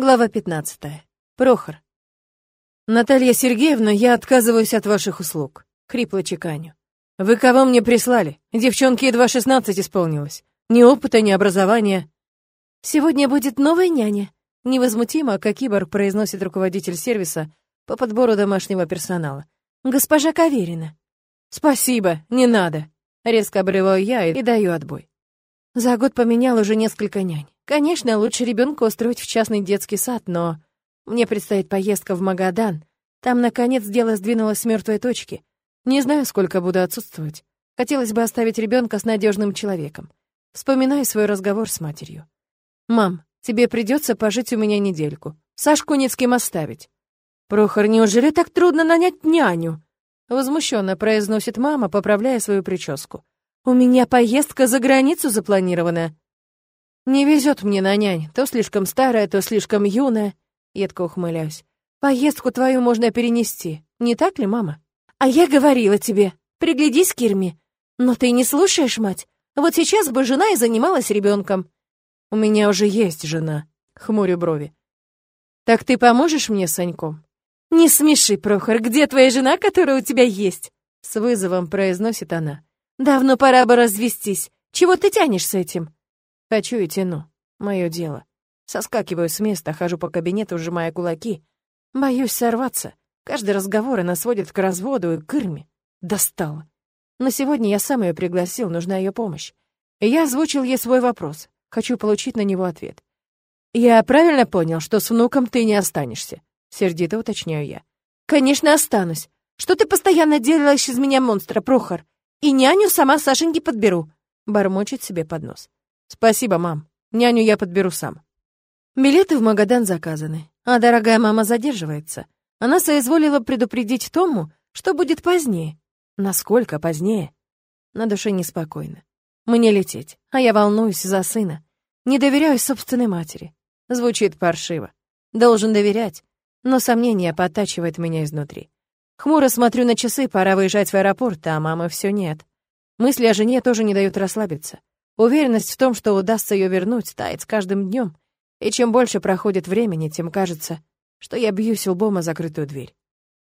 Глава 15. Прохор. «Наталья Сергеевна, я отказываюсь от ваших услуг», — хрипло чеканю. «Вы кого мне прислали? Девчонке едва шестнадцать исполнилось. Ни опыта, ни образования». «Сегодня будет новая няня», — невозмутимо, как киборг произносит руководитель сервиса по подбору домашнего персонала. «Госпожа Каверина». «Спасибо, не надо», — резко обрываю я и даю отбой. За год поменял уже несколько нянь. Конечно, лучше ребенка устроить в частный детский сад, но мне предстоит поездка в Магадан. Там, наконец, дело сдвинулось с мертвой точки. Не знаю, сколько буду отсутствовать. Хотелось бы оставить ребенка с надежным человеком. Вспоминаю свой разговор с матерью. «Мам, тебе придется пожить у меня недельку. Сашку ни с кем оставить». «Прохор, неужели так трудно нанять няню?» Возмущенно произносит мама, поправляя свою прическу. «У меня поездка за границу запланирована». Не везет мне на нянь, то слишком старая, то слишком юная. Едко ухмыляюсь. Поездку твою можно перенести, не так ли, мама? А я говорила тебе, приглядись к Ирме. Но ты не слушаешь, мать. Вот сейчас бы жена и занималась ребенком. У меня уже есть жена, хмурю брови. Так ты поможешь мне с Саньком? Не смеши, Прохор, где твоя жена, которая у тебя есть? С вызовом произносит она. Давно пора бы развестись. Чего ты тянешь с этим? Хочу и тяну. Мое дело. Соскакиваю с места, хожу по кабинету, сжимая кулаки. Боюсь сорваться. Каждый разговор она сводит к разводу и к Ирме. Достала. Но сегодня я сам ее пригласил, нужна ее помощь. Я озвучил ей свой вопрос. Хочу получить на него ответ. «Я правильно понял, что с внуком ты не останешься?» Сердито уточняю я. «Конечно, останусь. Что ты постоянно делаешь из меня монстра, Прохор? И няню сама Сашеньке подберу», — бормочет себе под нос. «Спасибо, мам. Няню я подберу сам». Билеты в Магадан заказаны, а дорогая мама задерживается. Она соизволила предупредить Тому, что будет позднее. Насколько позднее? На душе неспокойно. Мне лететь, а я волнуюсь за сына. Не доверяю собственной матери. Звучит паршиво. Должен доверять, но сомнение подтачивает меня изнутри. Хмуро смотрю на часы, пора выезжать в аэропорт, а мамы все нет. Мысли о жене тоже не дают расслабиться. Уверенность в том, что удастся ее вернуть, тает с каждым днем, и чем больше проходит времени, тем кажется, что я бьюсь лбом о закрытую дверь.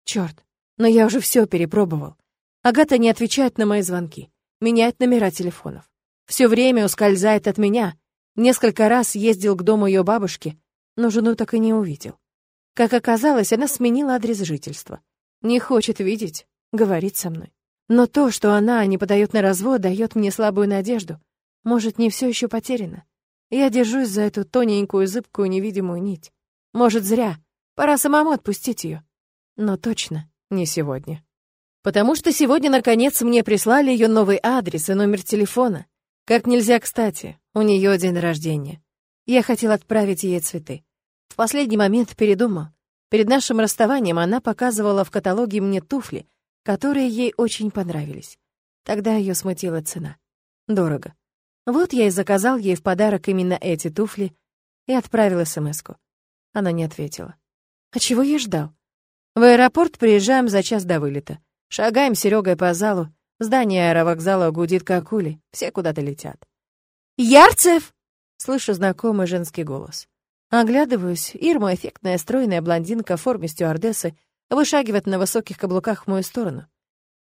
Черт, но я уже все перепробовал. Агата не отвечает на мои звонки, меняет номера телефонов. Все время ускользает от меня. Несколько раз ездил к дому ее бабушки, но жену так и не увидел. Как оказалось, она сменила адрес жительства. Не хочет видеть, говорить со мной. Но то, что она не подает на развод, дает мне слабую надежду — может, не все еще потеряно? Я держусь за эту тоненькую, зыбкую, невидимую нить. Может, зря. Пора самому отпустить ее. Но точно не сегодня. Потому что сегодня, наконец, мне прислали ее новый адрес и номер телефона. Как нельзя кстати, у нее день рождения. Я хотел отправить ей цветы. В последний момент передумал. Перед нашим расставанием она показывала в каталоге мне туфли, которые ей очень понравились. Тогда ее смутила цена. Дорого. Вот я и заказал ей в подарок именно эти туфли и отправил смс-ку. Она не ответила. А чего я ждал? В аэропорт приезжаем за час до вылета. Шагаем с Серегой по залу. Здание аэровокзала гудит как ули. Все куда-то летят. «Ярцев!» Слышу знакомый женский голос. Оглядываюсь. Ирма, эффектная, стройная блондинка в форме стюардессы, вышагивает на высоких каблуках в мою сторону.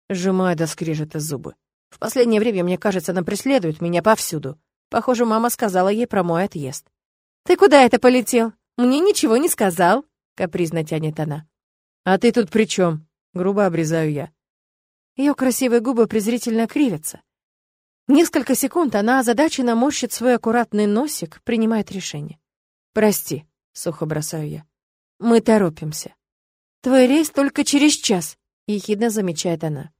Сжимаю до скрежета зубы. В последнее время, мне кажется, она преследует меня повсюду. Похоже, мама сказала ей про мой отъезд. «Ты куда это полетел? Мне ничего не сказал», — капризно тянет она. «А ты тут при чем? грубо обрезаю я. Ее красивые губы презрительно кривятся. Несколько секунд она озадаченно морщит свой аккуратный носик, принимает решение. «Прости», — сухо бросаю я. «Мы торопимся». «Твой рейс только через час», — ехидно замечает она.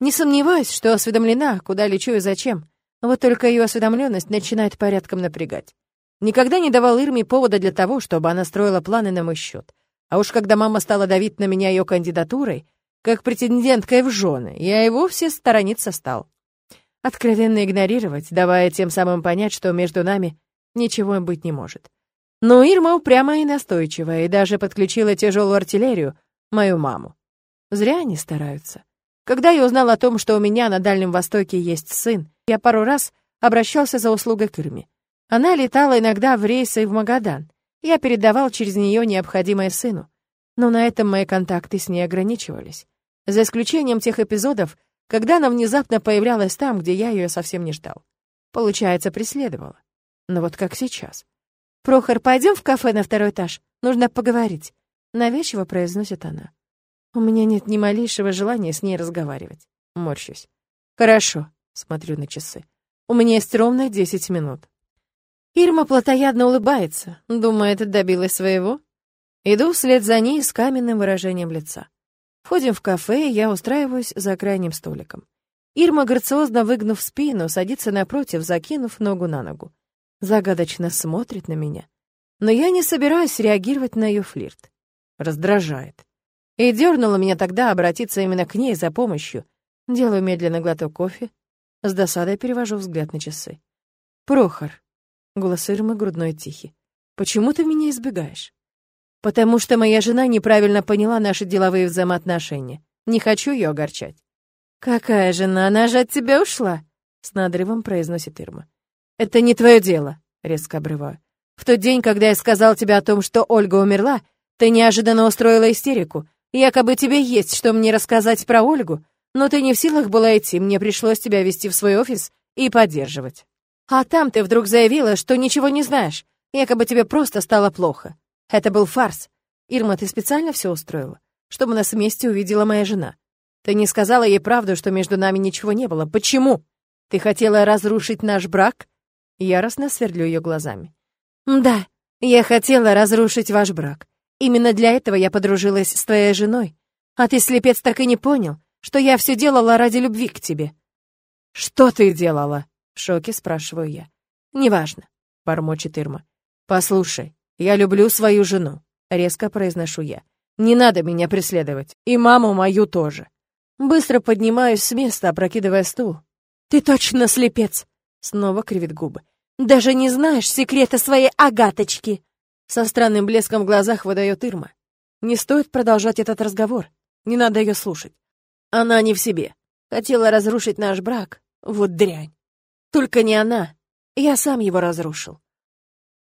Не сомневаюсь, что осведомлена, куда лечу и зачем. Вот только ее осведомленность начинает порядком напрягать. Никогда не давал Ирме повода для того, чтобы она строила планы на мой счет. А уж когда мама стала давить на меня ее кандидатурой, как претенденткой в жены, я и вовсе сторониться стал. Откровенно игнорировать, давая тем самым понять, что между нами ничего быть не может. Но Ирма упрямая и настойчивая, и даже подключила тяжелую артиллерию, мою маму. Зря они стараются. Когда я узнал о том, что у меня на Дальнем Востоке есть сын, я пару раз обращался за услугой к Ирме. Она летала иногда в рейсы в Магадан. Я передавал через нее необходимое сыну. Но на этом мои контакты с ней ограничивались. За исключением тех эпизодов, когда она внезапно появлялась там, где я ее совсем не ждал. Получается, преследовала. Но вот как сейчас. «Прохор, пойдем в кафе на второй этаж. Нужно поговорить», — навязчиво произносит она. У меня нет ни малейшего желания с ней разговаривать. Морщусь. «Хорошо», — смотрю на часы. «У меня есть ровно десять минут». Ирма плотоядно улыбается, думает, добилась своего. Иду вслед за ней с каменным выражением лица. Входим в кафе, и я устраиваюсь за крайним столиком. Ирма, грациозно выгнув спину, садится напротив, закинув ногу на ногу. Загадочно смотрит на меня. Но я не собираюсь реагировать на ее флирт. Раздражает. И дернула меня тогда обратиться именно к ней за помощью. Делаю медленно глоток кофе. С досадой перевожу взгляд на часы. «Прохор», — голос Ирмы грудной тихий, — «почему ты меня избегаешь?» «Потому что моя жена неправильно поняла наши деловые взаимоотношения. Не хочу ее огорчать». «Какая жена? Она же от тебя ушла!» — с надрывом произносит Ирма. «Это не твое дело», — резко обрываю. «В тот день, когда я сказал тебе о том, что Ольга умерла, ты неожиданно устроила истерику. Якобы тебе есть что мне рассказать про Ольгу, но ты не в силах была идти, мне пришлось тебя вести в свой офис и поддерживать. А там ты вдруг заявила, что ничего не знаешь, якобы тебе просто стало плохо. Это был фарс. Ирма, ты специально все устроила, чтобы нас вместе увидела моя жена. Ты не сказала ей правду, что между нами ничего не было. Почему? Ты хотела разрушить наш брак? Яростно свердлю ее глазами. Да, я хотела разрушить ваш брак. Именно для этого я подружилась с твоей женой. А ты, слепец, так и не понял, что я все делала ради любви к тебе. Что ты делала? В шоке спрашиваю я. Неважно, бормочет Ирма. Послушай, я люблю свою жену, резко произношу я. Не надо меня преследовать, и маму мою тоже. Быстро поднимаюсь с места, опрокидывая стул. «Ты точно слепец!» Снова кривит губы. «Даже не знаешь секрета своей Агаточки!» Со странным блеском в глазах выдает Ирма. Не стоит продолжать этот разговор. Не надо ее слушать. Она не в себе. Хотела разрушить наш брак. Вот дрянь. Только не она. Я сам его разрушил.